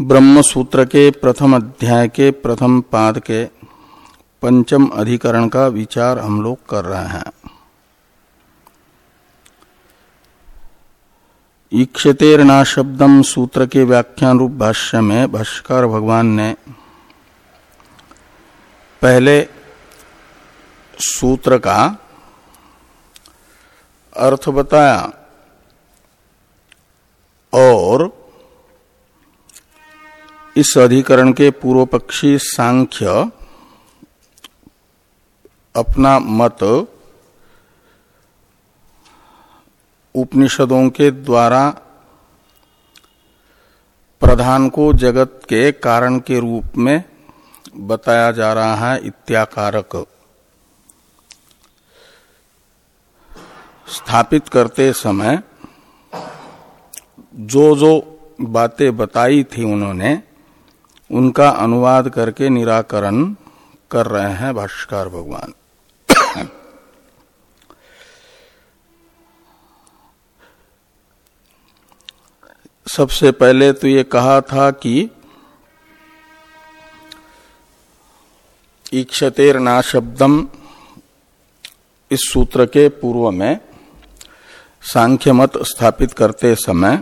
ब्रह्म सूत्र के प्रथम अध्याय के प्रथम पाद के पंचम अधिकरण का विचार हम लोग कर रहे हैं। ईक्षतेरना शब्दम सूत्र के व्याख्यान रूप भाष्य में भाष्कर भगवान ने पहले सूत्र का अर्थ बताया और इस अधिकरण के पूर्व पक्षी सांख्य अपना मत उपनिषदों के द्वारा प्रधान को जगत के कारण के रूप में बताया जा रहा है इत्याकारक। स्थापित करते समय जो जो बातें बताई थी उन्होंने उनका अनुवाद करके निराकरण कर रहे हैं भाष्कर भगवान। सबसे पहले तो ये कहा था कि ईक्षतेर ना शब्दम इस सूत्र के पूर्व में सांख्य मत स्थापित करते समय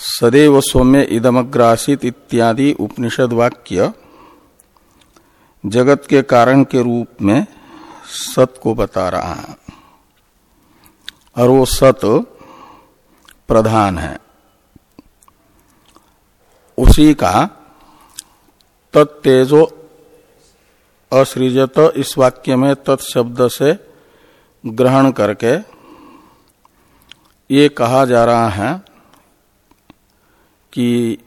सदैव सौम्य इदमग्रासित इत्यादि उपनिषद वाक्य जगत के कारण के रूप में सत को बता रहा है। और वो सत प्रधान है। उसी का तत्तेजो असृजत इस वाक्य में तत्शब्द से ग्रहण करके ये कहा जा रहा है कि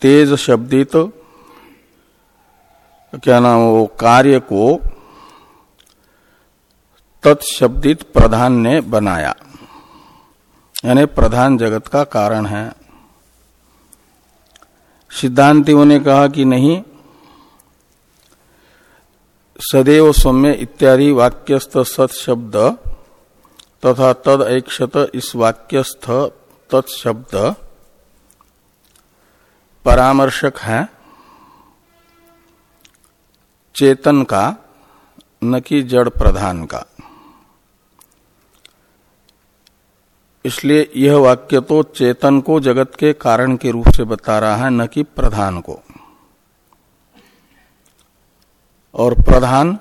तेज शब्दित, क्या नाम वो, कार्य को तत्शब्दित प्रधान ने बनाया। यानी प्रधान जगत का कारण है। सिद्धांतियों ने कहा कि नहीं, सदैव सौम्य इत्यादि वाक्यस्थ सत शब्द तथा तद ऐक्षत इस वाक्यस्थ तत्शब्द परामर्शक है। चेतन का, न कि जड़ प्रधान का। इसलिए यह वाक्य तो चेतन को जगत के कारण के रूप से बता रहा है, न कि प्रधान को। और प्रधान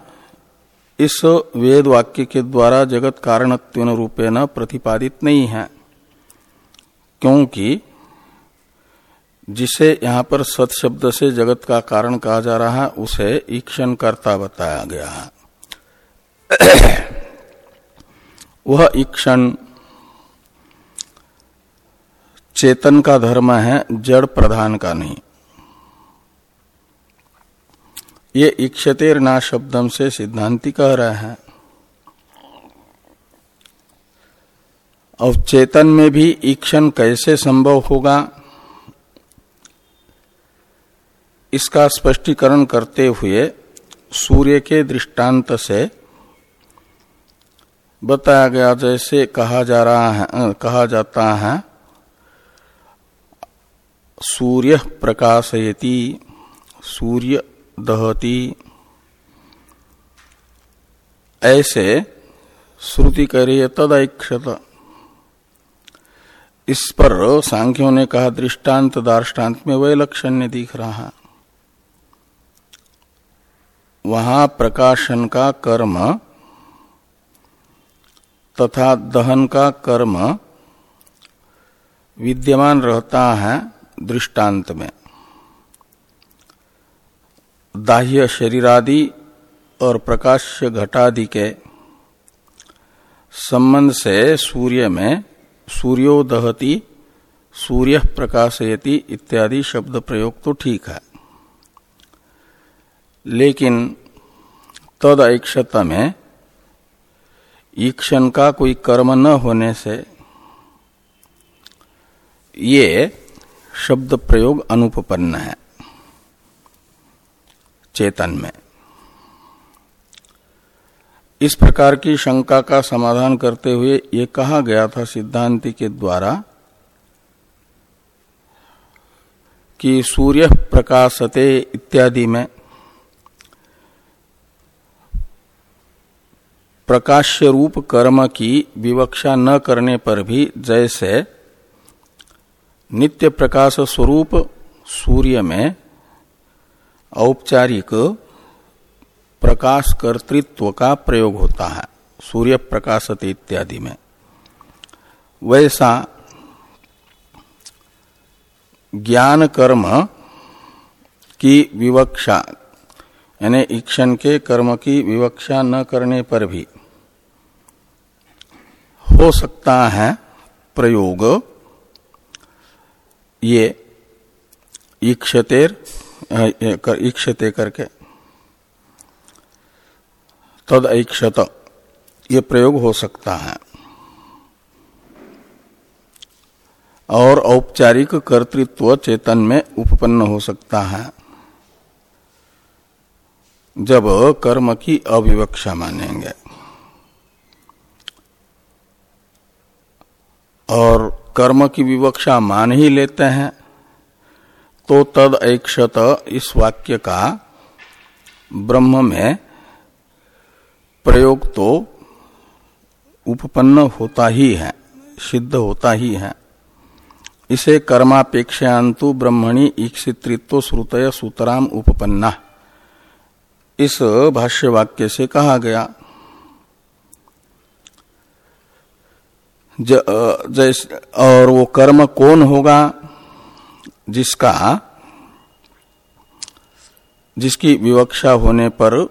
इस वेद वाक्य के द्वारा जगत कारणत्व रूपे न प्रतिपादित नहीं है, क्योंकि जिसे यहाँ पर सत शब्द से जगत का कारण कहा जा रहा है, उसे ईक्षण करता बताया गया है। वह ईक्षण चेतन का धर्म है, जड़ प्रधान का नहीं। ये इक्षतेर ना शब्दम से सिद्धांति कह रहे हैं। और चेतन में भी ईक्षण कैसे संभव होगा? इसका स्पष्टीकरण करते हुए सूर्य के दृष्टांत से बताया गया, जैसे कहा जा रहा है कहा जाता है, सूर्य प्रकाशयति, सूर्य दहती। ऐसे श्रुति कह तदैक्षत। इस पर सांख्यों ने कहा, दृष्टांत दार्ष्टान्त में वह लक्षण दिख रहा है। वहाँ प्रकाशन का कर्म तथा दहन का कर्म विद्यमान रहता है दृष्टांत में। दाह्य शरीरादि और प्रकाश्य घटादि के संबंध से सूर्य में सूर्यो दहती सूर्य प्रकाशयति इत्यादि शब्द प्रयोग तो ठीक है। लेकिन तद ऐक्षता में ईक्षण का कोई कर्म न होने से ये शब्द प्रयोग अनुपन्न है, चेतन में। इस प्रकार की शंका का समाधान करते हुए ये कहा गया था सिद्धांति के द्वारा कि सूर्य प्रकाशते इत्यादि में प्रकाश्य रूप कर्म की विवक्षा न करने पर भी जैसे नित्य प्रकाश स्वरूप सूर्य में औपचारिक प्रकाश कर्तृत्व का प्रयोग होता है, सूर्य प्रकाशत इत्यादि में। वैसा ज्ञान कर्म की विवक्षा, यानी ईक्षण के कर्म की विवक्षा न करने पर भी हो सकता है प्रयोग। ये ईक्षतेर ईक्षते करके। तद ऐक्षत ये प्रयोग हो सकता है। और औपचारिक कर्तृत्व चेतन में उपपन्न हो सकता है। जब कर्म की अविवक्षा मानेंगे। और कर्म की विवक्षा मान ही लेते हैं। तो तद ऐक्षत इस वाक्य का ब्रह्म में प्रयोग तो उपपन्न होता ही है, सिद्ध होता ही है। इसे कर्मापेक्षांतु ब्रह्मणी ईक्षित्रित्व श्रुतय सूतराम उपपन्ना। इस भाष्य वाक्य से कहा गया जैस, और वो कर्म कौन होगा जिसका, जिसकी विवक्षा होने पर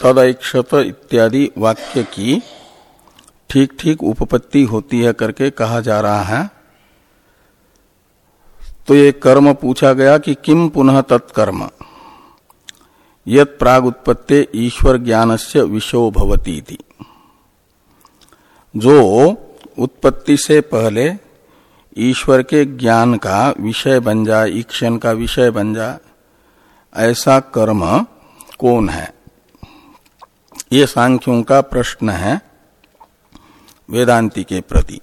तदैक्षत इत्यादि वाक्य की ठीक ठीक उपपत्ति होती है करके कहा जा रहा है। तो ये कर्म पूछा गया कि किम पुनः तत्कर्म? यत प्राग उत्पत्ति ईश्वर ज्ञान से विषो भवती थी जो उत्पत्ति से पहले ईश्वर के ज्ञान का विषय बन जाए ईक्षण का विषय बन जाए ऐसा कर्म कौन है? ये सांख्यों का प्रश्न है वेदांति के प्रति।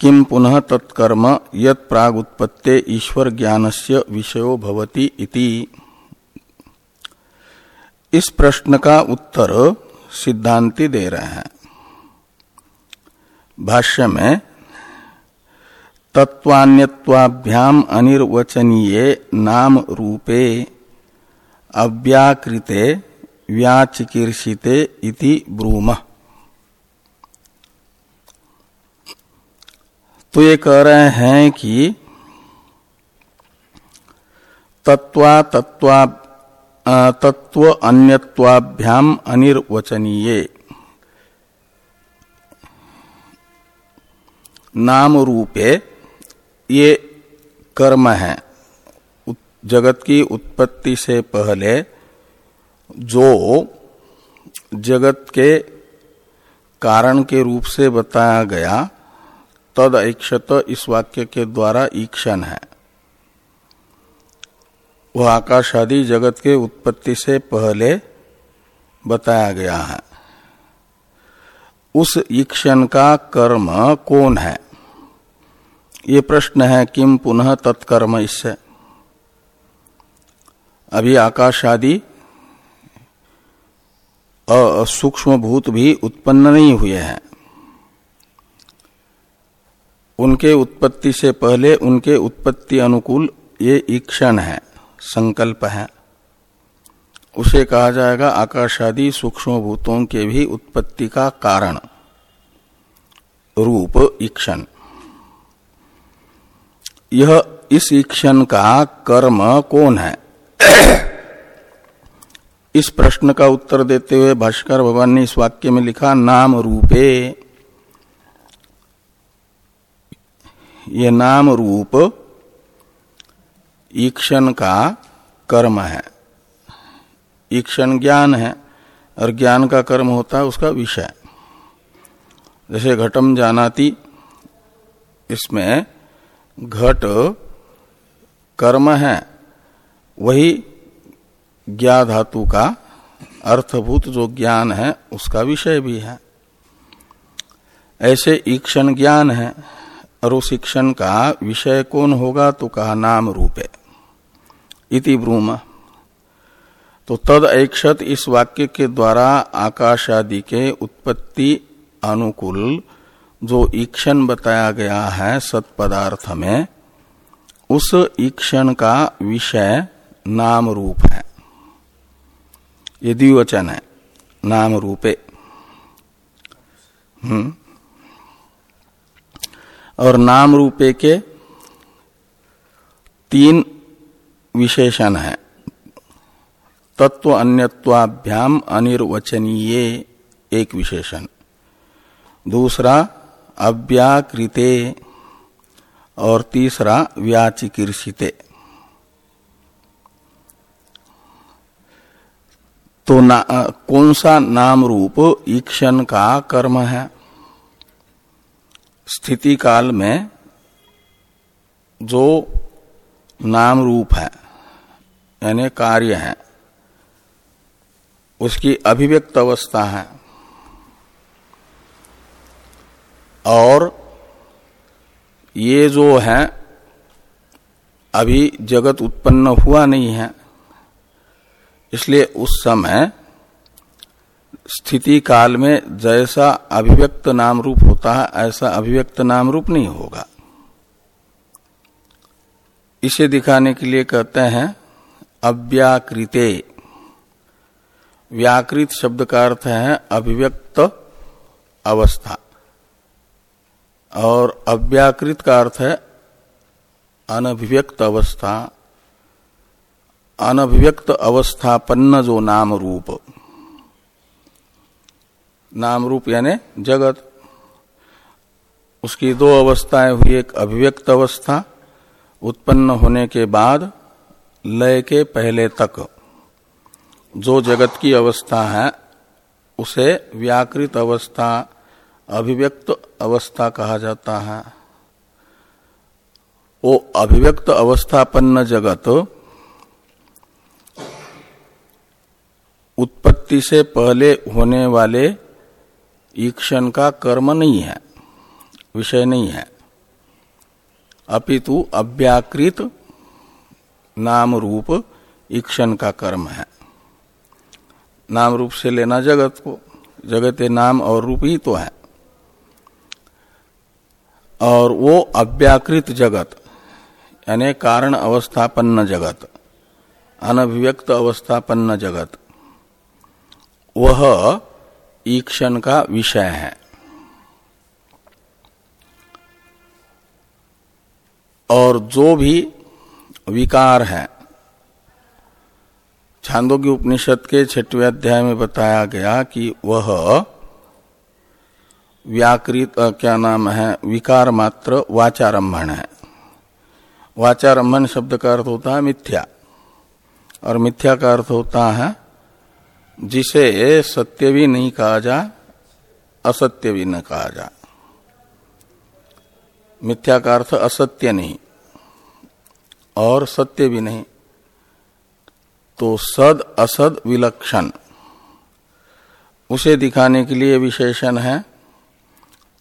किम पुनः तत्कर्म यत प्राग उत्पत्ति ईश्वर ज्ञान विषयो भवती इति? इस प्रश्न का उत्तर सिद्धांति दे रहे हैं। भाष्य में तत्वान्यवाभ्याम अनिर्वचनीय नाम रूपे अव्याकृते व्याचिकीर्षिते इति ब्रूम। तो ये कह रहे हैं कि तत्वा तत्वा तत्व अन्यत्वाभ्याम अनिर्वचनीय। नाम रूपे ये कर्म है। जगत की उत्पत्ति से पहले जो जगत के कारण के रूप से बताया गया, तद ऐक्षत इस वाक्य के द्वारा ईक्षण है। वह आकाश आदि जगत के उत्पत्ति से पहले बताया गया है। उस ईक्षण का कर्म कौन है? ये प्रश्न है, किम पुनः तत्कर्म इससे? अभी आकाश आदि सूक्ष्म भूत भी उत्पन्न नहीं हुए हैं। उनके उत्पत्ति से पहले उनके उत्पत्ति अनुकूल ये ईक्षण है। संकल्प है। उसे कहा जाएगा आकाशादि सूक्ष्म भूतों के भी उत्पत्ति का कारण। रूप ईक्षण। यह इस ईक्षण का कर्म कौन है? इस प्रश्न का उत्तर देते हुए भाष्कर भगवान ने इस वाक्य में लिखा, नाम रूपे। ये नाम रूप ईक्षण का कर्म है। ईक्षण ज्ञान है और ज्ञान का कर्म होता है उसका विषय। जैसे घटम जानाति, इसमें घट कर्म है, वही ज्ञा धातु का अर्थभूत जो ज्ञान है, उसका विषय भी है। ऐसे ईक्षण ज्ञान है और उस ईक्षण का विषय कौन होगा तो कहा नाम रूपे। इति ब्रूम। तो तद ऐक्षत इस वाक्य के द्वारा आकाश आदि के उत्पत्ति अनुकूल जो ईक्षण बताया गया है सत्पदार्थ में, उस ईक्षण का विषय नाम रूप है। ये द्विवचन है, नाम रूपे। हम्म। और नाम रूपे के तीन विशेषण है। तत्व अन्यत्वाभ्याम अनिर्वचनीय एक विशेषण। दूसरा अव्याकृते और तीसरा व्याचिकीर्षिते। तो ना, कौन सा नाम रूप ईक्षण का कर्म है? स्थिति काल में जो नाम रूप है। यानी कार्य है, उसकी अभिव्यक्त अवस्था है। और ये जो है, अभी जगत उत्पन्न हुआ नहीं है, इसलिए उस समय स्थिति काल में जैसा अभिव्यक्त नाम रूप होता है, ऐसा अभिव्यक्त नाम रूप नहीं होगा। इसे दिखाने के लिए कहते हैं अव्याकृते। व्याकृत शब्द का अर्थ है अभिव्यक्त अवस्था। और अव्याकृत का अर्थ है अनभिव्यक्त अवस्था। अनभिव्यक्त अवस्थापन्न जो नाम रूप नाम रूप यानी जगत। उसकी दो अवस्थाएँ हुई, एक अभिव्यक्त अवस्था उत्पन्न होने के बाद लय के पहले तक जो जगत की अवस्था है, उसे व्याकृत अवस्था, अभिव्यक्त अवस्था कहा जाता है। वो अभिव्यक्त अवस्थापन्न जगत उत्पत्ति से पहले होने वाले ईक्षण का कर्म नहीं है, विषय नहीं है। अपितु अव्याकृत नाम रूप ईक्षण का कर्म है। नाम रूप से लेना जगत को। जगत नाम और रूप ही तो है। और वो अव्याकृत जगत, यानी कारण अवस्थापन्न जगत, अनभिव्यक्त अवस्थापन्न जगत, वह ईक्षण का विषय है। और जो भी विकार है। छांदोग्य उपनिषद के छठवें अध्याय में बताया गया कि वह व्याकृत क्या नाम है, विकार मात्र वाचारंभण है। वाचारंभन शब्द का अर्थ होता है मिथ्या। और मिथ्या का अर्थ होता है, जिसे सत्य भी नहीं कहा जा, असत्य भी न कहा जा। मिथ्या का अर्थ असत्य नहीं। और सत्य भी नहीं। तो सद असद विलक्षण। उसे दिखाने के लिए विशेषण है,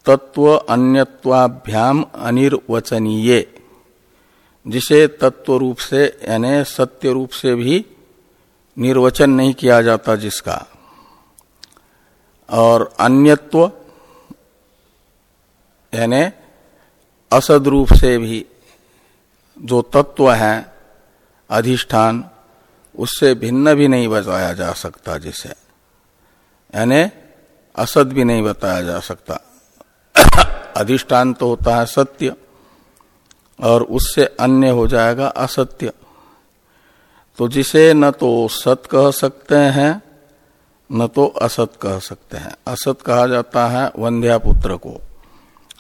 तत्व अन्यत्वाभ्याम अनिर्वचनीय, जिसे तत्व रूप से, यानी सत्य रूप से भी निर्वचन नहीं किया जाता जिसका। और अन्यत्व, यानी असद रूप से भी जो तत्व है, अधिष्ठान, उससे भिन्न भी नहीं बताया जा सकता जिसे। यानी असत भी नहीं बताया जा सकता। अधिष्ठान तो होता है सत्य, और उससे अन्य हो जाएगा असत्य। तो जिसे न तो सत कह सकते हैं, न तो असत कह सकते हैं। असत कहा जाता है वंध्या पुत्र को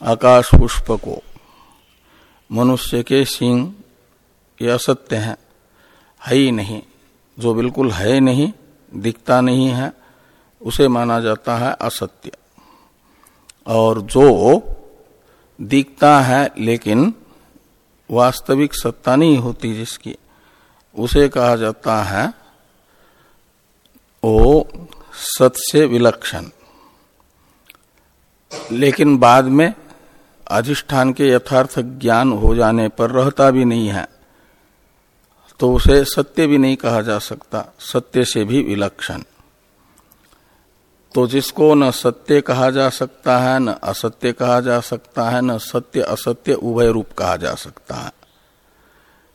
आकाश पुष्प को। मनुष्य के सिंह ये असत्य है। है ही नहीं। जो बिल्कुल है नहीं, दिखता नहीं है, उसे माना जाता है असत्य। और जो दिखता है, लेकिन वास्तविक सत्ता नहीं होती जिसकी, उसे कहा जाता है वो सत से विलक्षण। लेकिन बाद में अधिष्ठान के यथार्थ ज्ञान हो जाने पर रहता भी नहीं है तो उसे सत्य भी नहीं कहा जा सकता, सत्य से भी विलक्षण। तो जिसको न सत्य कहा जा सकता है, न असत्य कहा जा सकता है, न सत्य असत्य उभय रूप कहा जा सकता है।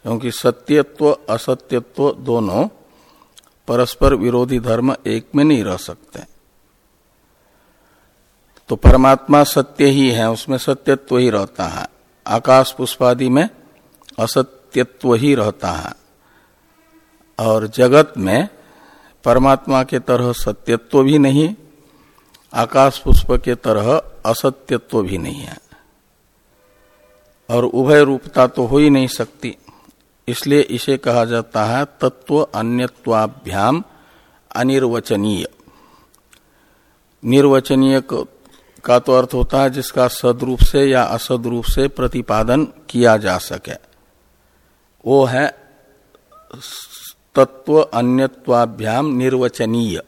क्योंकि सत्यत्व, असत्यत्व दोनों परस्पर विरोधी धर्म एक में नहीं रह सकते। तो परमात्मा सत्य ही है, उसमें सत्यत्व ही रहता है। आकाश पुष्पादि में असत्यत्व ही रहता है। और जगत में परमात्मा के तरह सत्यत्व भी नहीं, आकाश पुष्प के तरह असत्यत्व भी नहीं है। और उभय रूपता तो हो ही नहीं सकती, इसलिए इसे कहा जाता है तत्व अन्यत्वाभ्याम अनिर्वचनीय। निर्वचनीय का तो अर्थ होता है जिसका सदरूप से या असद रूप से प्रतिपादन किया जा सके। वो है तत्व अन्यत्वाभ्याम निर्वचनीय।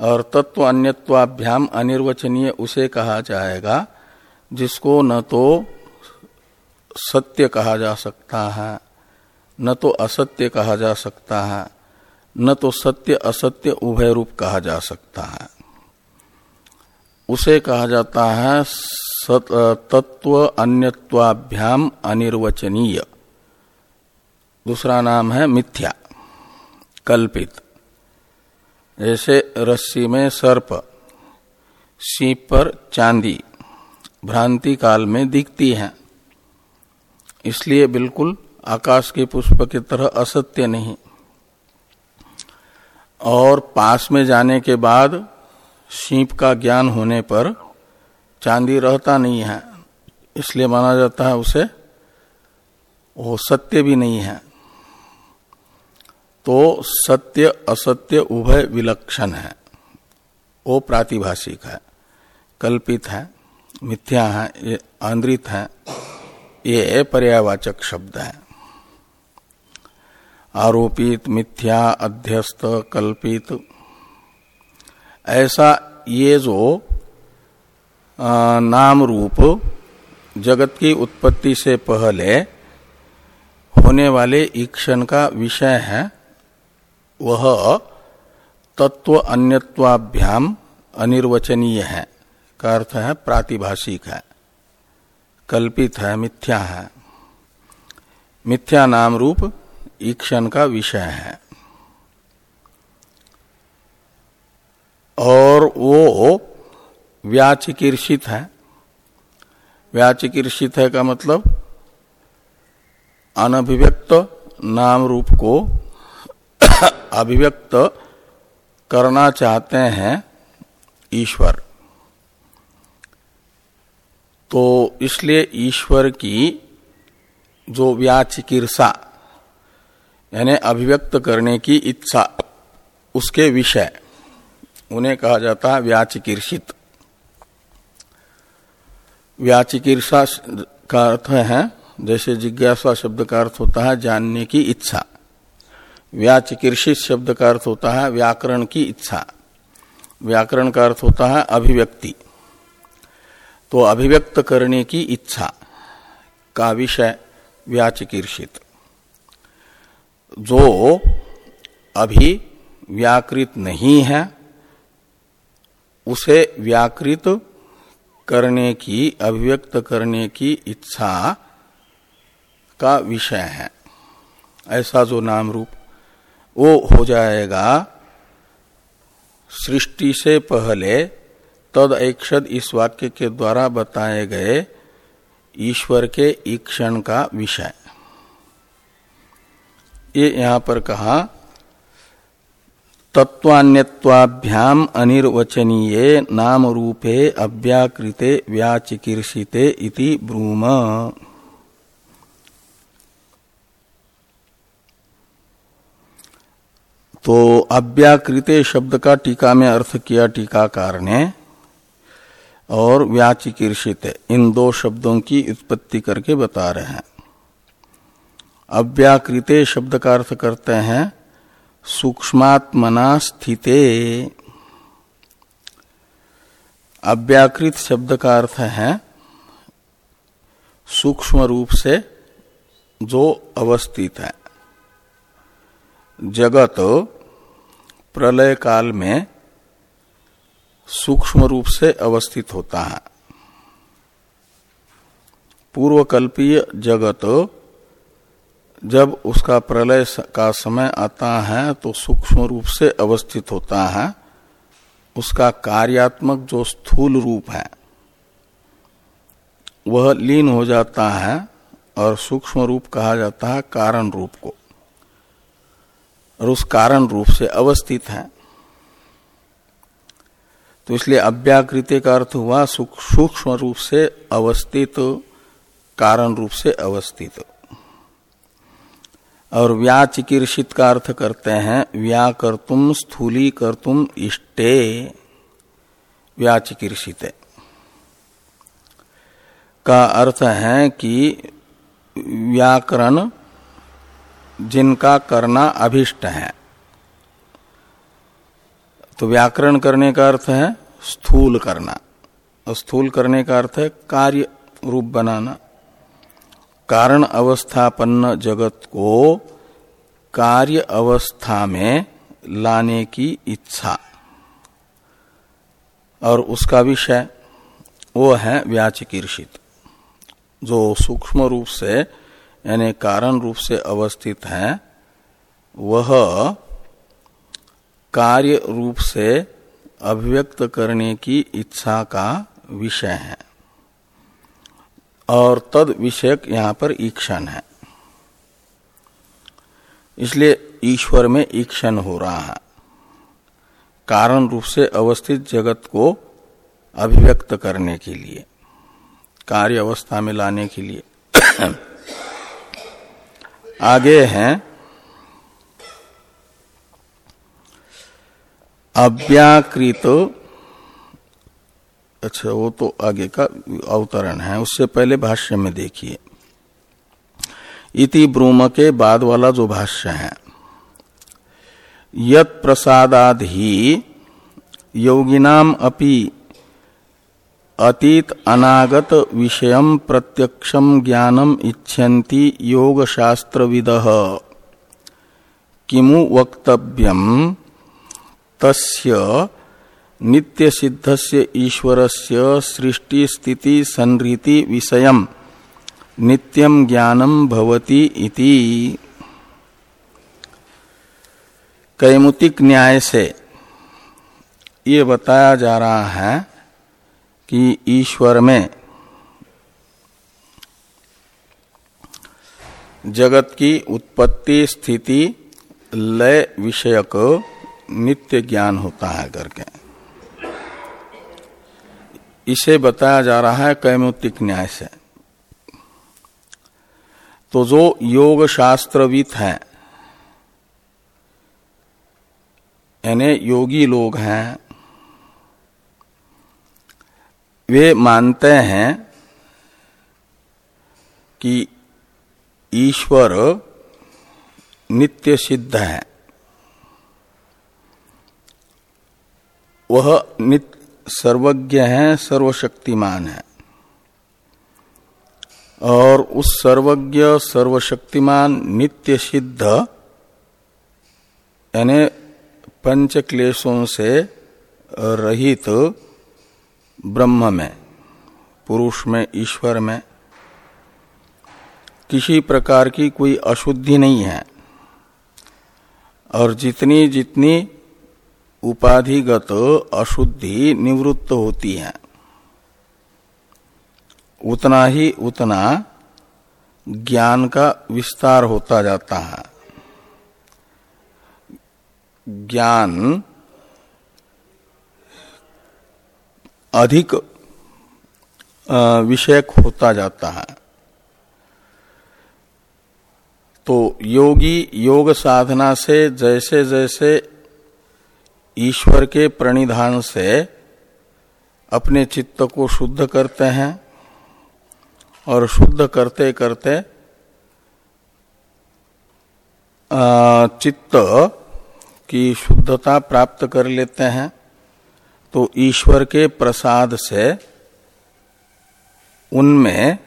और तत्व अन्यत्वाभ्याम अनिर्वचनीय उसे कहा जाएगा, जिसको न तो सत्य कहा जा सकता है, न तो असत्य कहा जा सकता है, न तो सत्य असत्य उभय रूप कहा जा सकता है। उसे कहा जाता है तत्व अन्यत्वाभ्याम अनिर्वचनीय। दूसरा नाम है मिथ्या, कल्पित। जैसे रस्सी में सर्प, सीप पर चांदी, भ्रांति काल में दिखती है। इसलिए बिल्कुल आकाश के पुष्प की तरह असत्य नहीं। और पास में जाने के बाद सीप का ज्ञान होने पर चांदी रहता नहीं है, इसलिए माना जाता है उसे, वो सत्य भी नहीं है। तो सत्य, असत्य उभय विलक्षण है। वो प्रातिभाषिक है, कल्पित है, मिथ्या है, ये आंद्रित है, ये पर्यावाचक शब्द है। आरोपित, मिथ्या, अध्यस्त, कल्पित ऐसा ये जो नाम रूप जगत की उत्पत्ति से पहले होने वाले ईक्षण का विषय है, वह तत्व अन्यत्वाभ्याम अनिर्वचनीय है, का अर्थ है प्रातिभाषिक है, कल्पित है, मिथ्या है। मिथ्या नाम रूप ईक्षण का विषय है। और वो व्याचिकीर्षित है। व्याचिकीर्षित है का मतलब अनभिव्यक्त नाम रूप को अभिव्यक्त करना चाहते हैं ईश्वर। तो इसलिए ईश्वर की जो व्याचिकिरसा यानी अभिव्यक्त करने की इच्छा, उसके विषय उन्हें कहा जाता है व्याचिकीर्षित। व्याचिकीर्षा का अर्थ है, जैसे जिज्ञासा शब्द का अर्थ होता है जानने की इच्छा। व्याचिकीर्षित शब्द का अर्थ होता है व्याकरण की इच्छा। व्याकरण का अर्थ होता है अभिव्यक्ति। तो अभिव्यक्त करने की इच्छा का विषय व्याचिकीर्षित। जो अभी व्याकृत नहीं है उसे व्याकृत करने की, अभिव्यक्त करने की इच्छा का विषय है। ऐसा जो नाम रूप, वो हो जाएगा, सृष्टि से पहले तद एकषद इस वाक्य के द्वारा बताए गए ईश्वर के ईक्षण का विषय। ये यहाँ पर कहा तत्वान्यवाभ्याम अनिर्वचनीय नाम रूपे अव्याकृते व्याचिकीर्षिते इति ब्रूम। तो अव्याकृते शब्द का टीका में अर्थ किया टीकाकार ने और व्याचिकीर्षित, इन दो शब्दों की उत्पत्ति करके बता रहे हैं। अव्याकृते शब्द का अर्थ करते हैं सूक्ष्मात्मना स्थिते अव्याकृत शब्द का अर्थ है, सूक्ष्म रूप से जो अवस्थित है। जगत प्रलय काल में सूक्ष्म रूप से अवस्थित होता है। पूर्वकल्पीय जगत जब उसका प्रलय का समय आता है तो सूक्ष्म रूप से अवस्थित होता है। उसका कार्यात्मक जो स्थूल रूप है, वह लीन हो जाता है और सूक्ष्म रूप कहा जाता है कारण रूप को। और उस कारण रूप से अवस्थित है। तो इसलिए अव्याकृति का अर्थ हुआ सूक्ष्म रूप से अवस्थित, कारण रूप से अवस्थित। और व्याचिकीर्षित का अर्थ करते हैं, व्याकर्तुम स्थूली कर्तुम इष्टे। व्याचिकीर्षित। का अर्थ है कि व्याकरण जिनका करना अभिष्ट है। तो व्याकरण करने का अर्थ है स्थूल करना। स्थूल करने का अर्थ है कार्य रूप बनाना। कारण अवस्थापन्न जगत को कार्य अवस्था में लाने की इच्छा। और उसका विषय वो है व्याचिकीर्षित, जो सूक्ष्म रूप से, यानी कारण रूप से अवस्थित है, वह कार्य रूप से अभिव्यक्त करने की इच्छा का विषय है। और तद विषयक यहाँ पर ईक्षण है। इसलिए ईश्वर में ईक्षण हो रहा है। कारण रूप से अवस्थित जगत को अभिव्यक्त करने के लिए, कार्य अवस्था में लाने के लिए। आगे हैं। अव्याकृत अच्छा वो तो आगे का अवतरण है। उससे पहले भाष्य में देखिए। इति ब्रूम के बाद वाला जो भाष्य है, यत प्रसादाद ही योगिनाम अपि अतीत अनागत विषय प्रत्यक्षम ज्ञानम इच्छन्ति योग शास्त्र विद किमु वक्तव्यम? तस्य नित्य सिद्धस्य ईश्वरस्य सृष्टि स्थिति संरीति विषयम नित्यम ज्ञानम भवति इति। कैमुतिक न्याय से ये बताया जा रहा है कि ईश्वर में जगत की उत्पत्ति स्थिति लय विषयक नित्य ज्ञान होता है करके। इसे बताया जा रहा है कैमुतिक न्याय से। तो जो योग शास्त्रविद हैं, यानी योगी लोग हैं, वे मानते हैं कि ईश्वर नित्य सिद्ध है। वह नित्य सर्वज्ञ है, सर्वशक्तिमान है। और उस सर्वज्ञ, सर्वशक्तिमान, नित्य सिद्ध, यानी पंच क्लेशों से रहित ब्रह्म में, पुरुष में, ईश्वर में, किसी प्रकार की कोई अशुद्धि नहीं है। और जितनी जितनी उपाधिगत अशुद्धि निवृत्त होती है। उतना ही उतना ज्ञान का विस्तार होता जाता है। ज्ञान अधिक विषयक होता जाता है। तो योगी योग साधना से जैसे जैसे ईश्वर के प्रणिधान से अपने चित्त को शुद्ध करते हैं और शुद्ध करते करते चित्त की शुद्धता प्राप्त कर लेते हैं। तो ईश्वर के प्रसाद से उनमें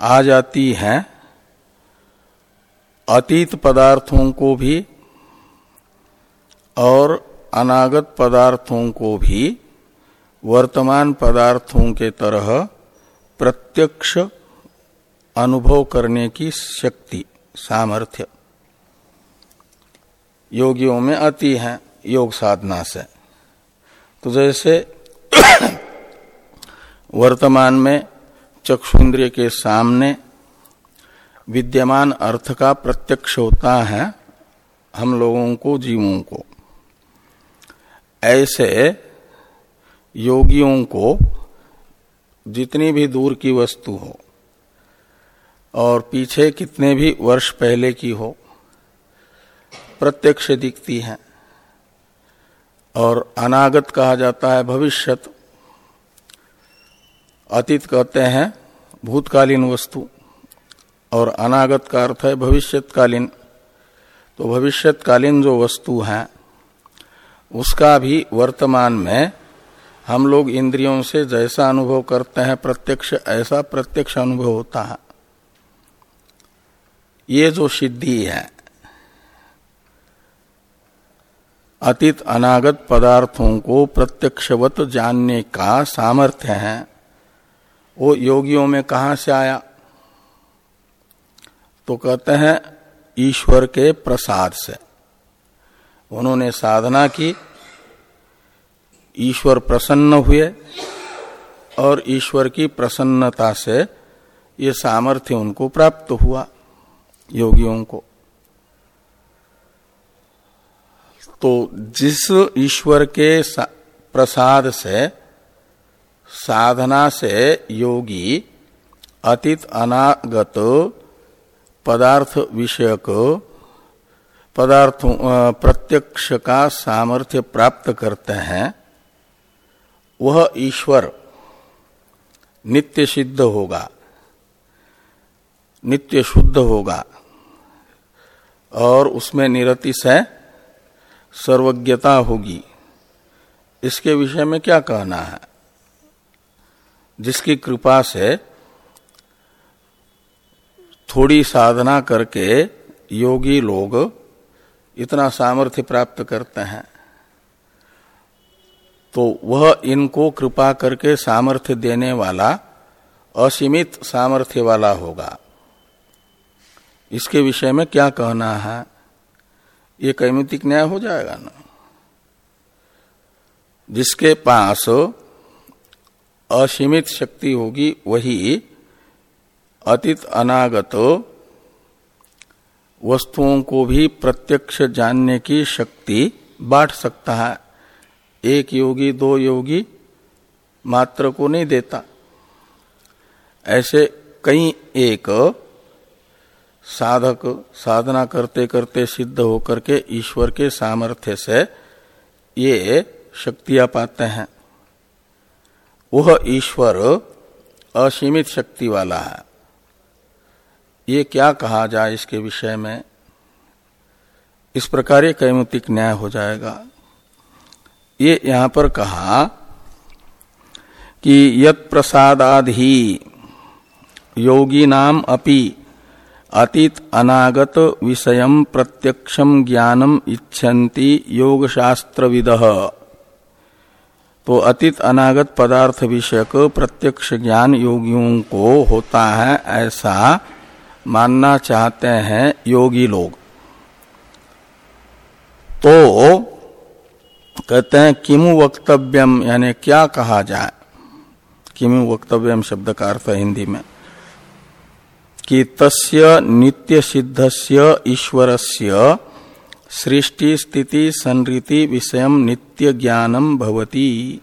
आ जाती हैं अतीत पदार्थों को भी और अनागत पदार्थों को भी वर्तमान पदार्थों के तरह प्रत्यक्ष अनुभव करने की शक्ति, सामर्थ्य। योगियों में आती है, योग साधना से। तो जैसे वर्तमान में चक्षु इंद्रिय के सामने विद्यमान अर्थ का प्रत्यक्ष होता है, हम लोगों को, जीवों को। ऐसे योगियों को जितनी भी दूर की वस्तु हो और पीछे कितने भी वर्ष पहले की हो, प्रत्यक्ष दिखती है और अनागत कहा जाता है भविष्यत। अतीत कहते हैं भूतकालीन वस्तु और अनागत का अर्थ है भविष्यतकालीन। तो भविष्यतकालीन जो वस्तु है उसका भी वर्तमान में हम लोग इंद्रियों से जैसा अनुभव करते हैं, प्रत्यक्ष, ऐसा प्रत्यक्ष अनुभव होता है। ये जो सिद्धि है, अतीत अनागत पदार्थों को प्रत्यक्षवत जानने का सामर्थ्य है। वो योगियों में कहा से आया? तो कहते हैं, ईश्वर के प्रसाद से। उन्होंने साधना की, ईश्वर प्रसन्न हुए और ईश्वर की प्रसन्नता से ये सामर्थ्य उनको प्राप्त हुआ, योगियों को। तो जिस ईश्वर के प्रसाद से, साधना से योगी अतीत अनागत पदार्थ विषयक पदार्थों प्रत्यक्ष का सामर्थ्य प्राप्त करते हैं, वह ईश्वर नित्य सिद्ध होगा, नित्य शुद्ध होगा, और उसमें निरति है सर्वज्ञता होगी। इसके विषय में क्या कहना है? जिसकी कृपा से थोड़ी साधना करके योगी लोग इतना सामर्थ्य प्राप्त करते हैं तो वह इनको कृपा करके सामर्थ्य देने वाला, असीमित सामर्थ्य वाला होगा। इसके विषय में क्या कहना है? ये कैमितिक न्याय हो जाएगा ना? जिसके पास असीमित शक्ति होगी, वही अतीत अनागत वस्तुओं को भी प्रत्यक्ष जानने की शक्ति बांट सकता है। एक योगी, दो योगी मात्र को नहीं देता। ऐसे कई एक साधक साधना करते करते सिद्ध होकर के ईश्वर के सामर्थ्य से ये शक्तियाँ पाते हैं। वह ईश्वर असीमित शक्ति वाला है। ये क्या कहा जाए इसके विषय में? इस प्रकार ये कैमुतिक न्याय हो जाएगा। ये यहाँ पर कहा कि यत प्रसादाधि योगी नाम अपि अतीत अनागत विषय प्रत्यक्षम ज्ञानम इच्छन्ति योग शास्त्र विद तो अतीत अनागत पदार्थ विषयक प्रत्यक्ष ज्ञान योगियों को होता है ऐसा मानना चाहते हैं योगी लोग। तो कहते हैं, किमु वक्तव्यम, यानी क्या कहा जाए? किमु वक्तव्यम शब्द का अर्थ है हिंदी में। कि तस्य नित्य सिद्धस्य ईश्वरस्य सृष्टि स्थिति संरीति विषय नित्य ज्ञानम भवती।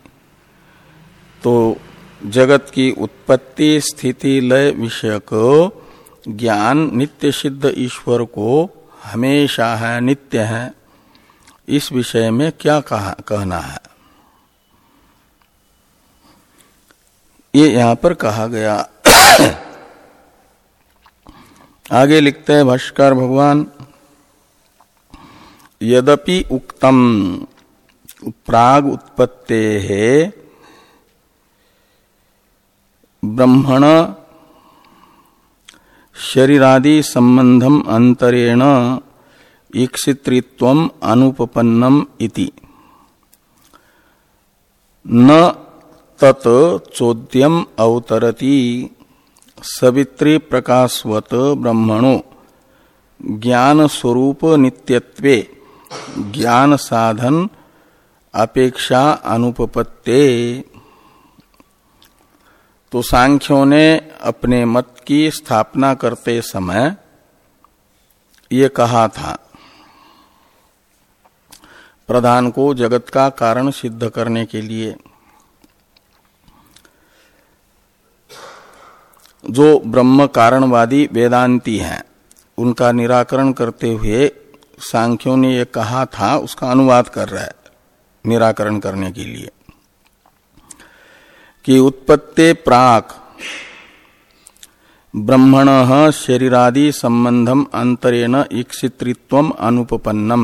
तो जगत की उत्पत्ति स्थिति लय विषयक ज्ञान नित्य सिद्ध ईश्वर को हमेशा है नित्य है। इस विषय में क्या कहा, कहना है? ये यहाँ पर कहा गया। आगे लिखते हैं भाष्कर भगवान यद्यपि उक्तम प्राग उत्पत्ते है ब्रह्मण शरीरादि संबंधम अंतरेण ईक्षित्व अनुपन्नम इति। न तत् चोद्यम अवतरती, सवित्री प्रकाशवत ब्रह्मणो। ज्ञान स्वरूप नित्यत्वे ज्ञान साधन अपेक्षा अनुपपत्ते। तो सांख्यों ने अपने मत की स्थापना करते समय ये कहा था, प्रधान को जगत का कारण सिद्ध करने के लिए, जो ब्रह्म कारणवादी वेदांती हैं, उनका निराकरण करते हुए सांख्यों ने यह कहा था, उसका अनुवाद कर रहा है निराकरण करने के लिए। कि उत्पत्ति प्राक ब्रह्मण शरीरादि संबंधम अंतरेण ईक्षित्व अनुपन्नम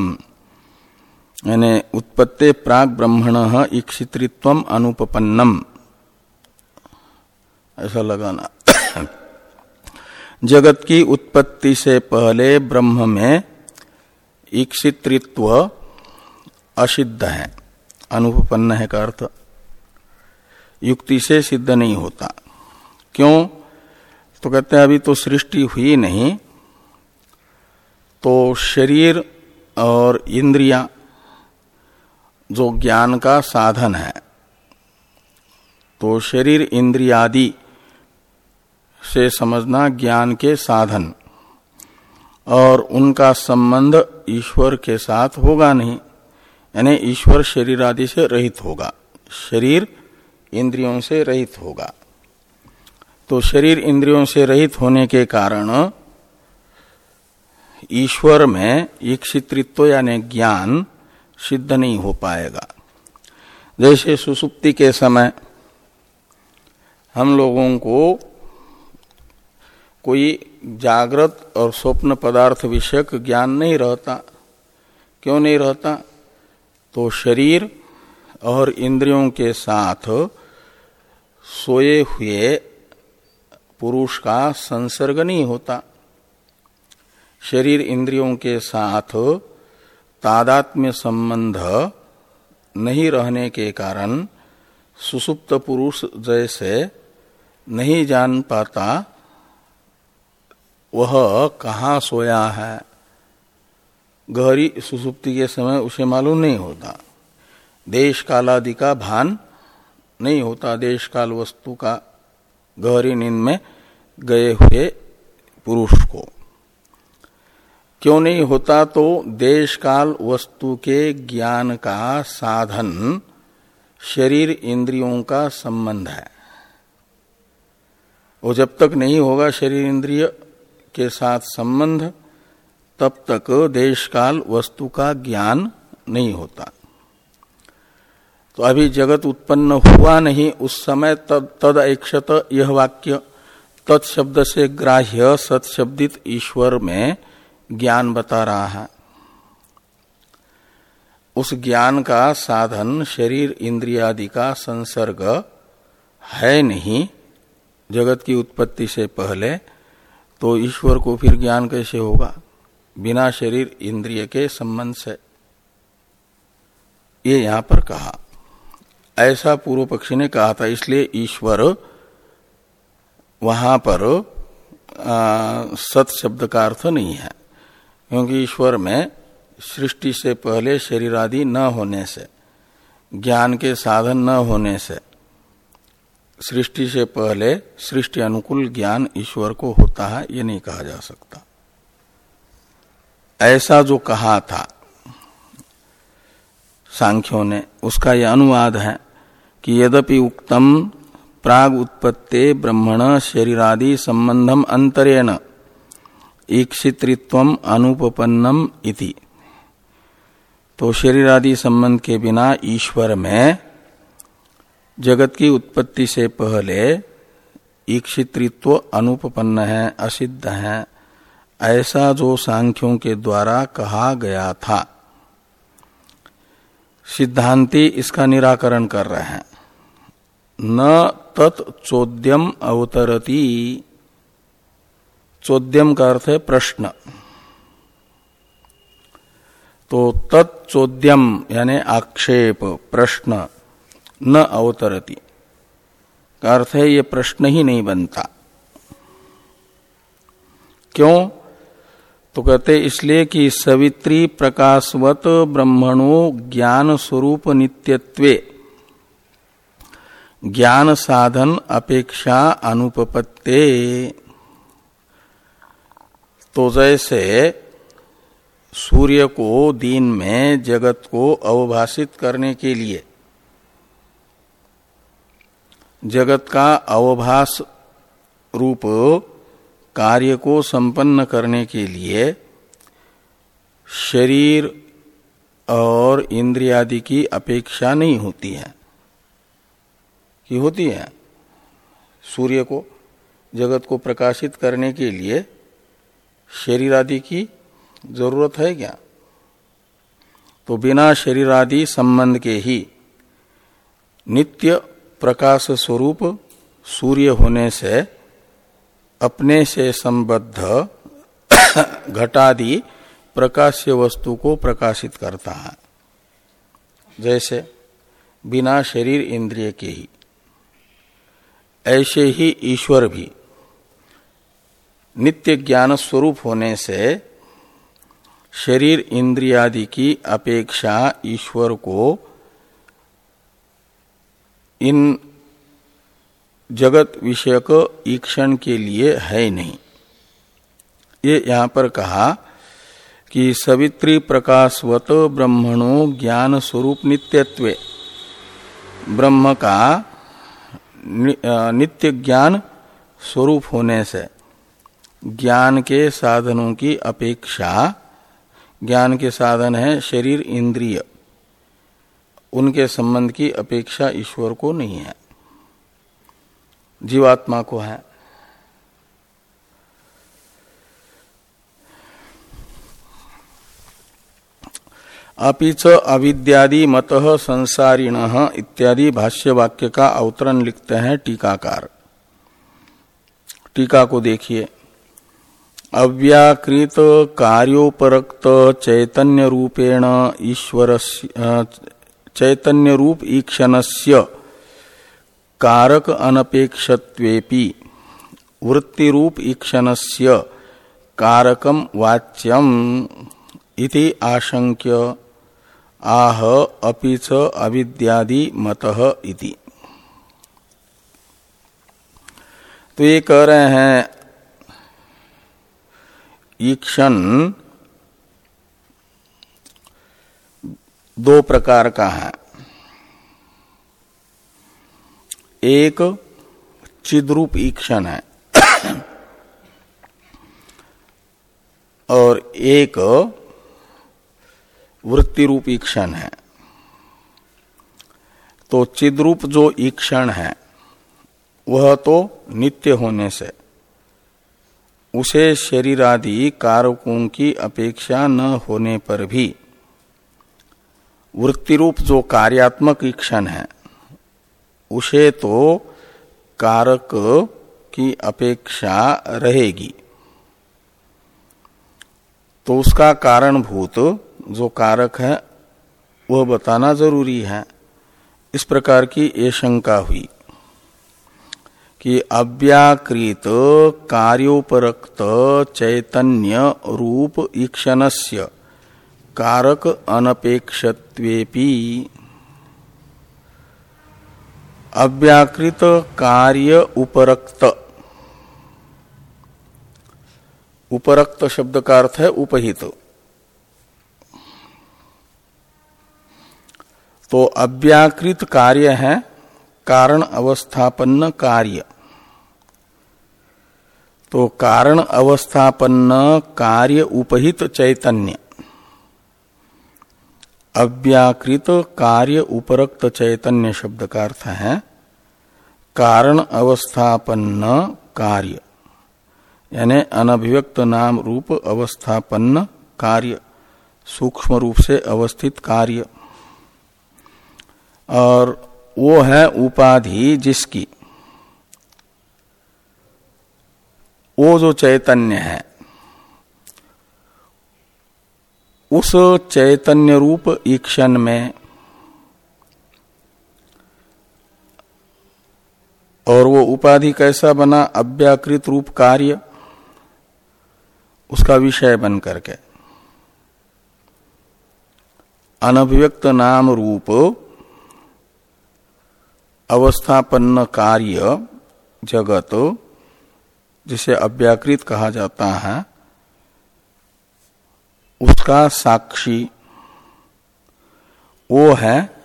यानी उत्पत्ति प्राक ब्रह्मण ईक्षित्व अनुपन्नम ऐसा लगाना। जगत की उत्पत्ति से पहले ब्रह्म में ईक्षित्व असिद्ध है अनुपन्न है का अर्थ। युक्ति से सिद्ध नहीं होता। क्यों? तो कहते हैं, अभी तो सृष्टि हुई नहीं तो शरीर और इंद्रिया जो ज्ञान का साधन है तो शरीर इंद्रियादि से समझना ज्ञान के साधन, और उनका संबंध ईश्वर के साथ होगा नहीं, यानी ईश्वर शरीर आदि से रहित होगा। शरीर इंद्रियों से रहित होगा। तो शरीर इंद्रियों से रहित होने के कारण ईश्वर में ईक्षित्व यानी ज्ञान सिद्ध नहीं हो पाएगा। जैसे सुसुप्ति के समय हम लोगों को कोई जागृत और स्वप्न पदार्थ विषयक ज्ञान नहीं रहता। क्यों नहीं रहता? तो शरीर और इंद्रियों के साथ सोए हुए पुरुष का संसर्ग नहीं होता। शरीर इंद्रियों के साथ तादात्म्य संबंध नहीं रहने के कारण सुसुप्त पुरुष जैसे नहीं जान पाता, वह कहा सोया है? गहरी सुसुप्ति के समय उसे मालूम नहीं होता। देश कालादि का भान नहीं होता देश काल वस्तु का गहरी नींद में गए हुए पुरुष को। क्यों नहीं होता तो देश काल वस्तु के ज्ञान का साधन शरीर इंद्रियों का संबंध है। वो जब तक नहीं होगा शरीर इंद्रिय के साथ संबंध, तब तक देश काल वस्तु का ज्ञान नहीं होता। तो अभी जगत उत्पन्न हुआ नहीं, उस समय तद तद ऐक्षत यह वाक्य तत्शब्द से ग्राह्य सत्शब्दित ईश्वर में ज्ञान बता रहा है। उस ज्ञान का साधन शरीर इंद्रियादि का संसर्ग है नहीं, जगत की उत्पत्ति से पहले तो ईश्वर को फिर ज्ञान कैसे होगा? बिना शरीर, इंद्रिय के संबंध से। ये यहाँ पर कहा। ऐसा पूर्व पक्षी ने कहा था, इसलिए ईश्वर वहाँ पर सत शब्द का अर्थ नहीं है, क्योंकि ईश्वर में सृष्टि से पहले शरीर आदि न होने से, ज्ञान के साधन न होने से, सृष्टि से पहले सृष्टि अनुकूल ज्ञान ईश्वर को होता है, ये नहीं कहा जा सकता। ऐसा जो कहा था, सांख्यों ने, उसका यह अनुवाद है कि यद्यपि उक्तम प्राग उत्पत्ते ब्रह्मण शरीरादि संबंधम अंतरेण ईक्षित्व अनुपन्नम इति। तो शरीरादि संबंध के बिना ईश्वर में जगत की उत्पत्ति से पहले ईक्षित्व अनुपन्न है, असिद्ध है, ऐसा जो सांख्यों के द्वारा कहा गया था। सिद्धांति इसका निराकरण कर रहे हैं। न तत्चोद्यम अवतरती। चौद्यम का अर्थ है प्रश्न। तो तत्चोद्यम यानी आक्षेप, प्रश्न, न अवतरती। का अर्थ है ये प्रश्न ही नहीं बनता। क्यों? तो कहते इसलिए कि सवित्री प्रकाशवत ब्रह्मणो ज्ञान स्वरूप नित्यत्वे। ज्ञान साधन अपेक्षा अनुपपत्ते। तो जैसे सूर्य को दिन में जगत को अवभाषित करने के लिए जगत का अवभास रूप कार्य को संपन्न करने के लिए शरीर और इंद्रियादि की अपेक्षा नहीं होती है। कि होती है। सूर्य को, जगत को प्रकाशित करने के लिए शरीर आदि की ज़रूरत है क्या? तो बिना शरीर आदि संबंध के ही नित्य प्रकाश स्वरूप सूर्य होने से, अपने से संबद्ध घटादि प्रकाश्य वस्तु को प्रकाशित करता है। जैसे बिना शरीर इंद्रिय के ही। ऐसे ही ईश्वर भी नित्य ज्ञान स्वरूप होने से शरीर इंद्रियादि की अपेक्षा ईश्वर को इन जगत विषयक ईक्षण के लिए है नहीं। ये यहाँ पर कहा कि सवित्री प्रकाशवत ब्रह्मणो ज्ञान स्वरूप नित्यत्व। ब्रह्म का नित्य ज्ञान स्वरूप होने से, ज्ञान के साधनों की अपेक्षा, ज्ञान के साधन है शरीर इंद्रिय। उनके संबंध की अपेक्षा ईश्वर को नहीं है। जीवात्मा को है। अपिच अविद्यादि मत संसारिण इत्यादि भाष्य वाक्य का अवतरण लिखते हैं टीकाकार। टीका को देखिए। अव्याकृत कार्योपरक्त चैतन्य रूपेण ईश्वर चैतन्य रूप ईक्षणस्य कारक अनपेक्षत्वेपि वृत्ति रूप ईक्षणस्य कारकम वाच्यम इति आशंक्य आह अपिच अविद्यादि मत इति। तो ये कह रहे हैं, ईक्षण दो प्रकार का है। एक, चिद्रूप ईक्षण है। और एक वृत्ति रूप ईक्षण है। तो चिद्रूप जो ईक्षण है, वह तो नित्य होने से, उसे शरीर आदि कारकों की अपेक्षा न होने पर भी वृत्ति रूप जो कार्यात्मक क्षण है, उसे तो कारक की अपेक्षा रहेगी। तो उसका कारणभूत जो कारक है, वह बताना ज़रूरी है, इस प्रकार की ये शंका हुई कि अव्याकृत कार्योपरक्त चैतन्य रूप ईक्षण से कारक अनपेक्षत्वेपि। अव्याकृत कार्य उपरक्त। उपरक्त शब्द का अर्थ है उपहित। तो अव्याकृत कार्य है, कारण अवस्थापन्न कार्य। तो कारण अवस्थापन्न कार्य उपहित चैतन्य। अव्याकृत कार्य उपरक्त चैतन्य शब्द का अर्थ है, कारण अवस्थापन्न कार्य। यानी अनभिव्यक्त नाम रूप अवस्थापन्न कार्य, सूक्ष्म रूप से अवस्थित कार्य। और वो है उपाधि जिसकी। वो जो चैतन्य है, उस चैतन्य रूप ईक्षण में और वो उपाधि कैसा बना, अव्याकृत रूप कार्य, उसका विषय बन करके। अनभिव्यक्त नाम रूप अवस्थापन्न कार्य जगत, जिसे अव्याकृत कहा जाता है, उसका साक्षी वो है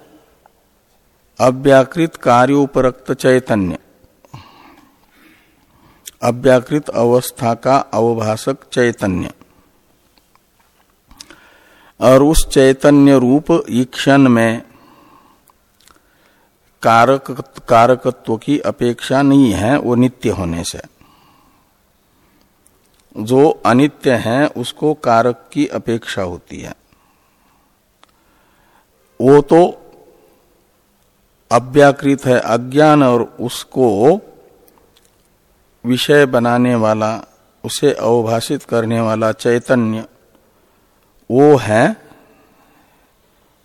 अव्याकृत कार्योपरक्त चैतन्य। अव्याकृत अवस्था का अवभाषक चैतन्य। और उस चैतन्य रूप ईक्षण में कारक, कारकत्व की अपेक्षा नहीं है, वो नित्य होने से। जो अनित्य है, उसको कारक की अपेक्षा होती है। वो तो अव्याकृत है, अज्ञान, और उसको विषय बनाने वाला, उसे अवभाषित करने वाला चैतन्य, वो है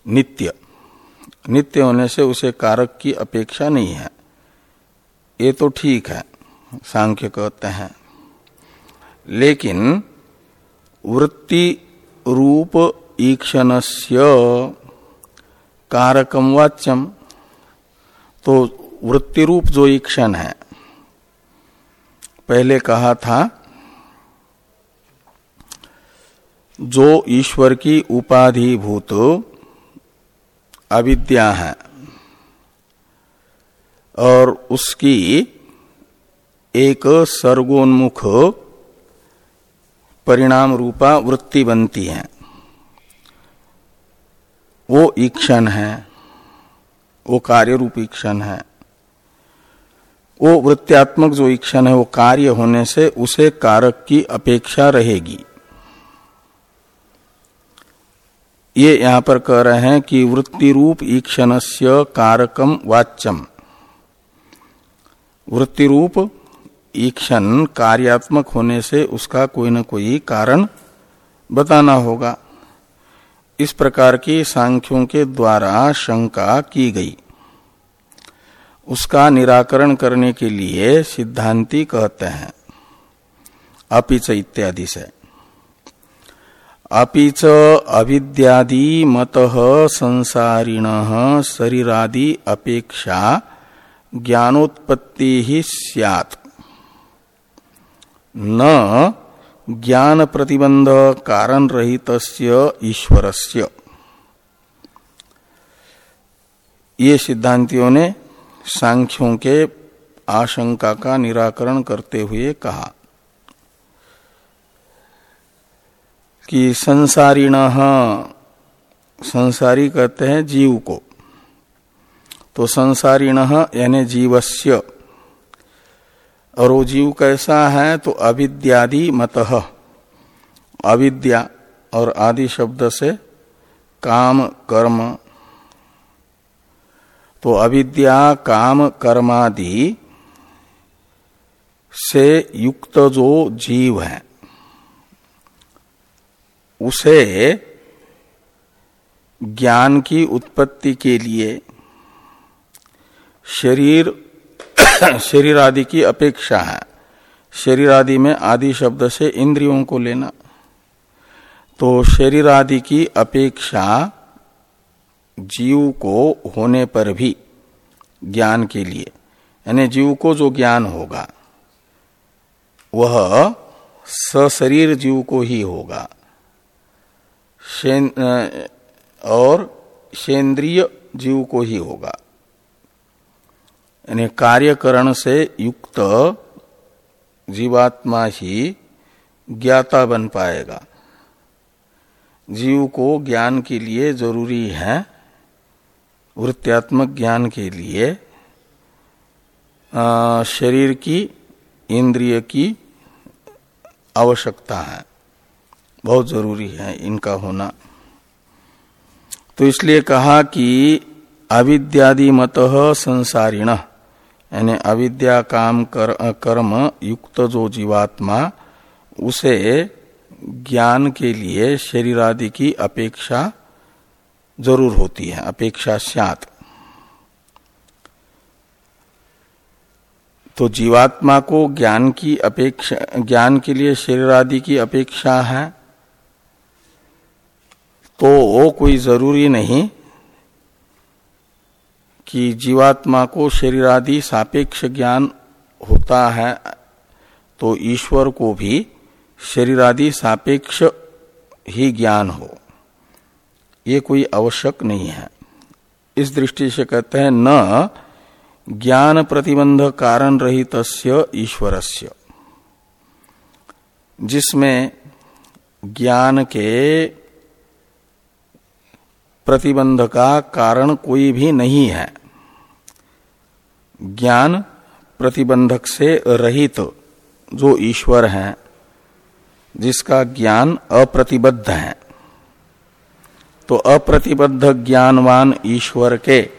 नित्य। नित्य होने से उसे कारक की अपेक्षा नहीं है। ये तो ठीक है, सांख्य कहते हैं। लेकिन वृत्ति रूप ईक्षणस्य कारकम वाच्यम तो वृत्ति रूप जो ईक्षण है, पहले कहा था, जो ईश्वर की उपाधिभूत अविद्या है। और उसकी एक सर्गोन्मुख परिणाम रूपा वृत्ति बनती है। वो ईक्षण है, वो कार्य रूप ईक्षण है। वो वृत्त्यात्मक जो ईक्षण है, वो कार्य होने से उसे कारक की अपेक्षा रहेगी। ये यहाँ पर कह रहे हैं कि वृत्ति रूप ईक्षण से कारकम वाच्यम। वृत्ति रूप ईक्षण कार्यात्मक होने से उसका कोई न कोई कारण बताना होगा। इस प्रकार की सांख्यों के द्वारा शंका की गई। उसका निराकरण करने के लिए सिद्धांति कहते हैं। अपिच इत्यादि से। अपिच अविद्यादि मत संसारिण शरीरादि अपेक्षा ज्ञानोत्पत्ति ही सियात। न ज्ञान प्रतिबंध कारण रहित ईश्वरस्य। ये सिद्धांतियों ने सांख्यों के आशंका का निराकरण करते हुए कहा। कि संसारीण, संसारी कहते हैं जीव को। तो संसारीण यानी जीवस्य। और वो जीव कैसा है तो अविद्यादि मत। अविद्या और आदि शब्द से काम, कर्म। तो अविद्या, काम, कर्मादि से युक्त जो जीव है। उसे ज्ञान की उत्पत्ति के लिए शरीर शरीर आदि की अपेक्षा है। शरीर आदि में आदि शब्द से इंद्रियों को लेना। तो शरीर आदि की अपेक्षा जीव को होने पर भी ज्ञान के लिए, यानी जीव को जो ज्ञान होगा, वह सशरीर जीव को ही होगा। और शेन्द्रिय जीव को ही होगा। यानी कार्यकरण से युक्त जीवात्मा ही ज्ञाता बन पाएगा। जीव को ज्ञान के लिए ज़रूरी है, वृत्त्यात्मक ज्ञान के लिए शरीर की, इंद्रिय की आवश्यकता है। बहुत ज़रूरी है इनका होना। तो इसलिए कहा कि अविद्यादि मत संसारिण यानी अविद्या काम कर, कर्म युक्त जो जीवात्मा उसे ज्ञान के लिए शरीर आदि की अपेक्षा ज़रूर होती है अपेक्षा स्यात तो जीवात्मा को ज्ञान की अपेक्षा ज्ञान के लिए शरीर आदि की अपेक्षा है तो वो कोई ज़रूरी नहीं कि जीवात्मा को शरीर आदि सापेक्ष ज्ञान होता है तो ईश्वर को भी शरीर आदि सापेक्ष ही ज्ञान हो। ये कोई आवश्यक नहीं है। इस दृष्टि से कहते हैं, न ज्ञान प्रतिबंध कारण रहित ईश्वरस्य। जिसमें ज्ञान के प्रतिबंध का कारण कोई भी नहीं है। ज्ञान प्रतिबंधक से रहित तो जो ईश्वर है, जिसका ज्ञान अप्रतिबद्ध है। तो अप्रतिबद्ध ज्ञानवान ईश्वर के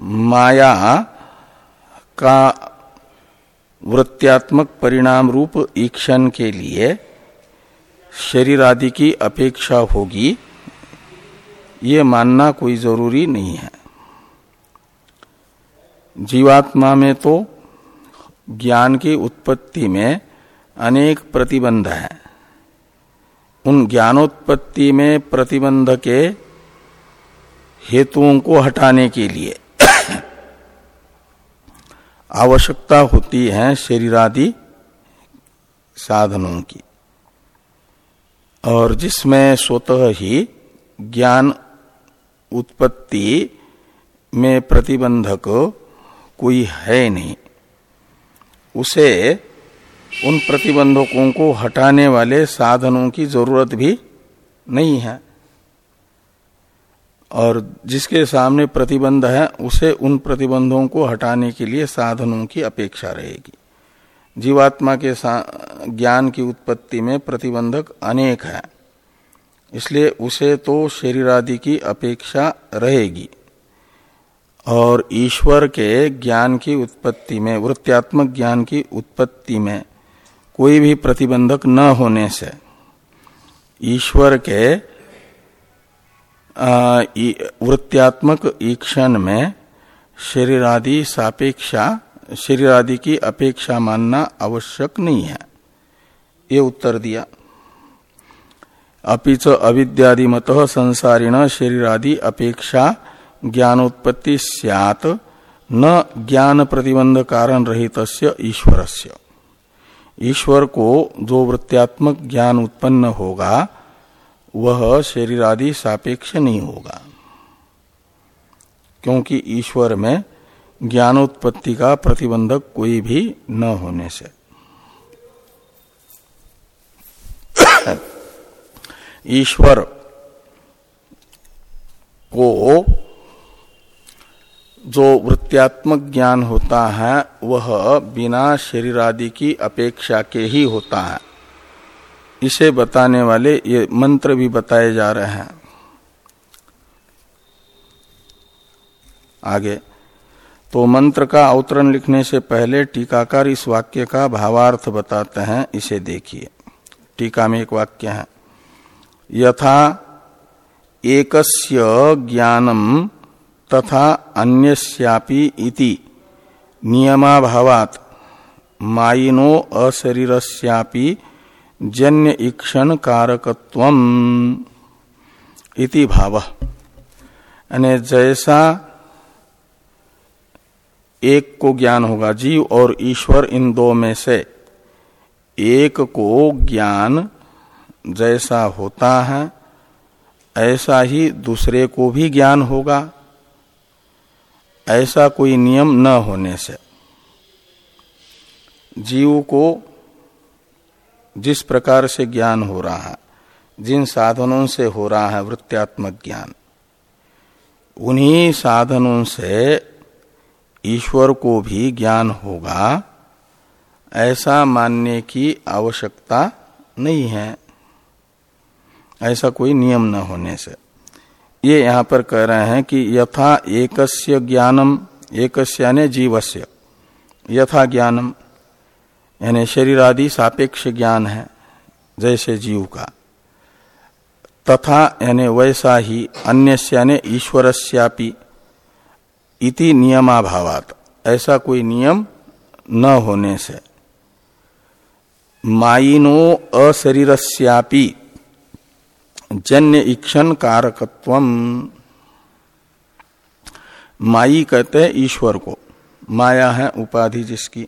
माया का वृत्त्यात्मक परिणाम रूप ईक्षण के लिए शरीर आदि की अपेक्षा होगी, ये मानना कोई ज़रूरी नहीं है। जीवात्मा में तो ज्ञान की उत्पत्ति में अनेक प्रतिबंध है। उन ज्ञानोत्पत्ति में प्रतिबंध के हेतुओं को हटाने के लिए आवश्यकता होती है शरीरादि साधनों की। और जिसमें स्वतः ही ज्ञान उत्पत्ति में प्रतिबंधक कोई है नहीं, उसे उन प्रतिबंधकों को हटाने वाले साधनों की ज़रूरत भी नहीं है। और जिसके सामने प्रतिबंध है, उसे उन प्रतिबंधों को हटाने के लिए साधनों की अपेक्षा रहेगी। जीवात्मा के ज्ञान की उत्पत्ति में प्रतिबंधक अनेक है। इसलिए उसे तो शरीर आदि की अपेक्षा रहेगी। और ईश्वर के ज्ञान की उत्पत्ति में, वृत्त्यात्मक ज्ञान की उत्पत्ति में कोई भी प्रतिबंधक न होने से, ईश्वर के वृत्त्यात्मक ईक्षण में शरीर आदि सापेक्षा शरीर आदि की अपेक्षा मानना आवश्यक नहीं है। ये उत्तर दिया। अपिच अविद्यादि मत संसारिण शरीर आदि अपेक्षा ज्ञानोत्पत्ति सियात, न ज्ञान प्रतिबंध कारण रहित ईश्वर से ईश्वर को जो वृत्त्यात्मक ज्ञान उत्पन्न होगा, वह शरीर आदि सापेक्ष नहीं होगा। क्योंकि ईश्वर में ज्ञानोत्पत्ति का प्रतिबंधक कोई भी न होने से। ईश्वर को जो वृत्त्यात्मक ज्ञान होता है, वह बिना शरीर आदि की अपेक्षा के ही होता है। इसे बताने वाले ये मंत्र भी बताए जा रहे हैं। आगे। तो मंत्र का अवतरण लिखने से पहले टीकाकार इस वाक्य का भावार्थ बताते हैं, इसे देखिए। टीका में एक वाक्य है। यथा एकस्य ज्ञानम तथा अन्यस्यापि इति नियमाभावात माइनो अशरीरस्यापि जन्य ईक्षण कारकत्व इति भाव। यानी जैसा एक को ज्ञान होगा जीव और ईश्वर इन दो में से। एक को ज्ञान जैसा होता है, ऐसा ही दूसरे को भी ज्ञान होगा। ऐसा कोई नियम न होने से। जीव को जिस प्रकार से ज्ञान हो रहा है, जिन साधनों से हो रहा है वृत्त्यात्मक ज्ञान, उन्हीं साधनों से ईश्वर को भी ज्ञान होगा, ऐसा मानने की आवश्यकता नहीं है। ऐसा कोई नियम न होने से। ये यहाँ पर कह रहे हैं कि यथा एकस्य ज्ञानम एक जीवस्य। यथा ज्ञानम, यानी शरीर आदि सापेक्ष ज्ञान है, जैसे जीव का। तथा यानी वैसा ही अन्य यानी ईश्वरस्यापि इति नियमाभावात। ऐसा कोई नियम न होने से। माइनो अशरीरस्यापि जन्य इक्षण कारकत्व। माई कहते हैं ईश्वर को। माया है उपाधि जिसकी।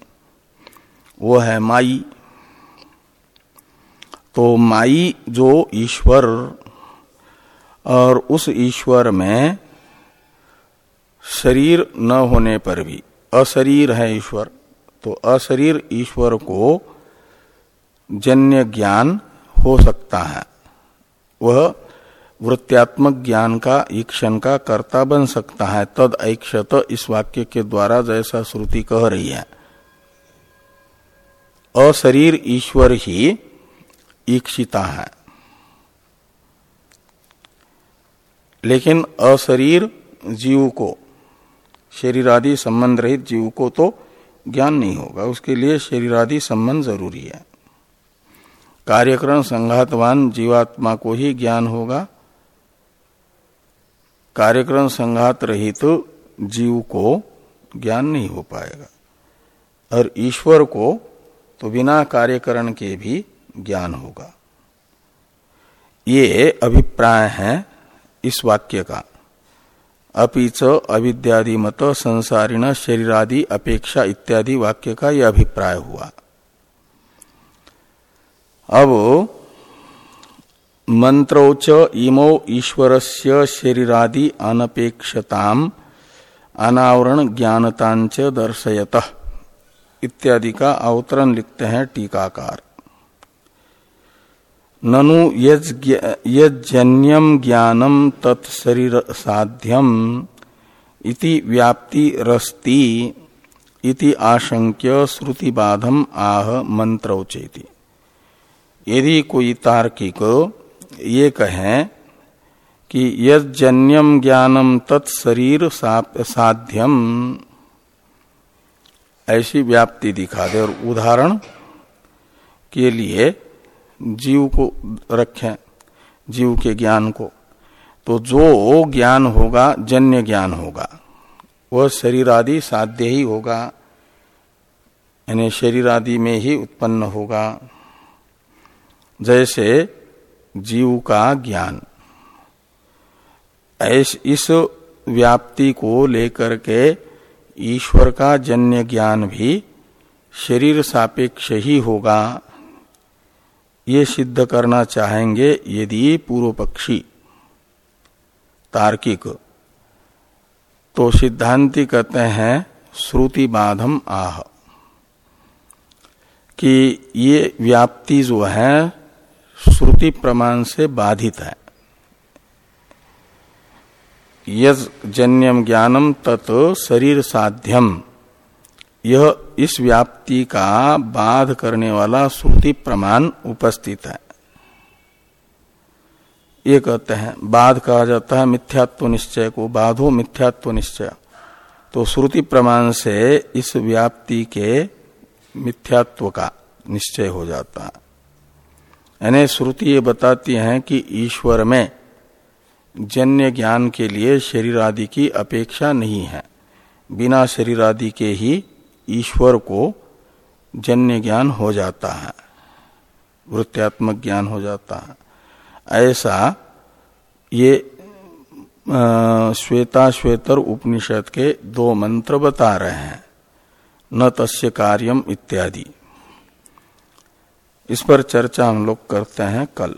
वो है माई तो माई जो ईश्वर और उस ईश्वर में शरीर न होने पर भी। अशरीर है ईश्वर तो अशरीर ईश्वर को जन्य ज्ञान हो सकता है। वह वृत्त्यात्मक ज्ञान का ईक्षण का कर्ता बन सकता है। तद ऐक्षत इस वाक्य के द्वारा जैसा श्रुति कह रही है। अशरीर ईश्वर ही ईक्षिता है। लेकिन अशरीर जीव को शरीर आदि संबंध रहित जीव को तो ज्ञान नहीं होगा। उसके लिए शरीर आदि संबंध ज़रूरी है। कार्यक्रम संघातवान जीवात्मा को ही ज्ञान होगा। कार्यक्रम संघात रहित तो जीव को ज्ञान नहीं हो पाएगा। और ईश्वर को तो बिना कार्यकरण के भी ज्ञान होगा। ये अभिप्राय है इस वाक्य का। अपिच अविद्यादि मत संसारिण शरीरादि अपेक्षा इत्यादि वाक्य का यह अभिप्राय हुआ। अब मंत्रोच इमो ईश्वरस्य शरीरादि अनपेक्षताम अनावरण ज्ञानतांच दर्शयत। इत्यादि का अवतरण लिखते हैं टीकाकार। ननु यजन्यम ज्ञानम तत्शरीर साध्यम इति व्याप्ति रस्ती इति आशंक्य श्रुति बाधम आह मंत्रोचेति यदि कोई तार्किक ये कहें कि यजन्यम ज्ञानम तत्शरीर साध्यम ऐसी व्याप्ति दिखा दे और उदाहरण के लिए जीव को रखें, जीव के ज्ञान को। तो जो ज्ञान होगा, जन्य ज्ञान होगा। वह शरीर आदि साध्य ही होगा, यानी शरीर आदि में ही उत्पन्न होगा। जैसे जीव का ज्ञान। इस व्याप्ति को लेकर के ईश्वर का जन्य ज्ञान भी शरीर सापेक्ष ही होगा। ये सिद्ध करना चाहेंगे यदि पूर्व पक्षी तार्किक। तो सिद्धांति कहते हैं, श्रुति बाधम आह। कि ये व्याप्ति जो है, श्रुति प्रमाण से बाधित है। यजन्यम ज्ञानम तत् शरीर साध्यम। यह इस व्याप्ति का बाध करने वाला श्रुति प्रमाण उपस्थित है। ये कहते हैं, बाध कहा जाता है, मिथ्यात्व निश्चय को, बाधो मिथ्यात्व निश्चय। तो श्रुति प्रमाण से इस व्याप्ति के मिथ्यात्व का निश्चय हो जाता है। यानी श्रुति ये बताती है कि ईश्वर में जन्य ज्ञान के लिए शरीर आदि की अपेक्षा नहीं है। बिना शरीर आदि के ही ईश्वर को जन्य ज्ञान हो जाता है, वृत्त्यात्मक ज्ञान हो जाता है। ऐसा ये श्वेता श्वेतर उपनिषद के दो मंत्र बता रहे हैं, न तस्य कार्यम इत्यादि। इस पर चर्चा हम लोग करते हैं कल।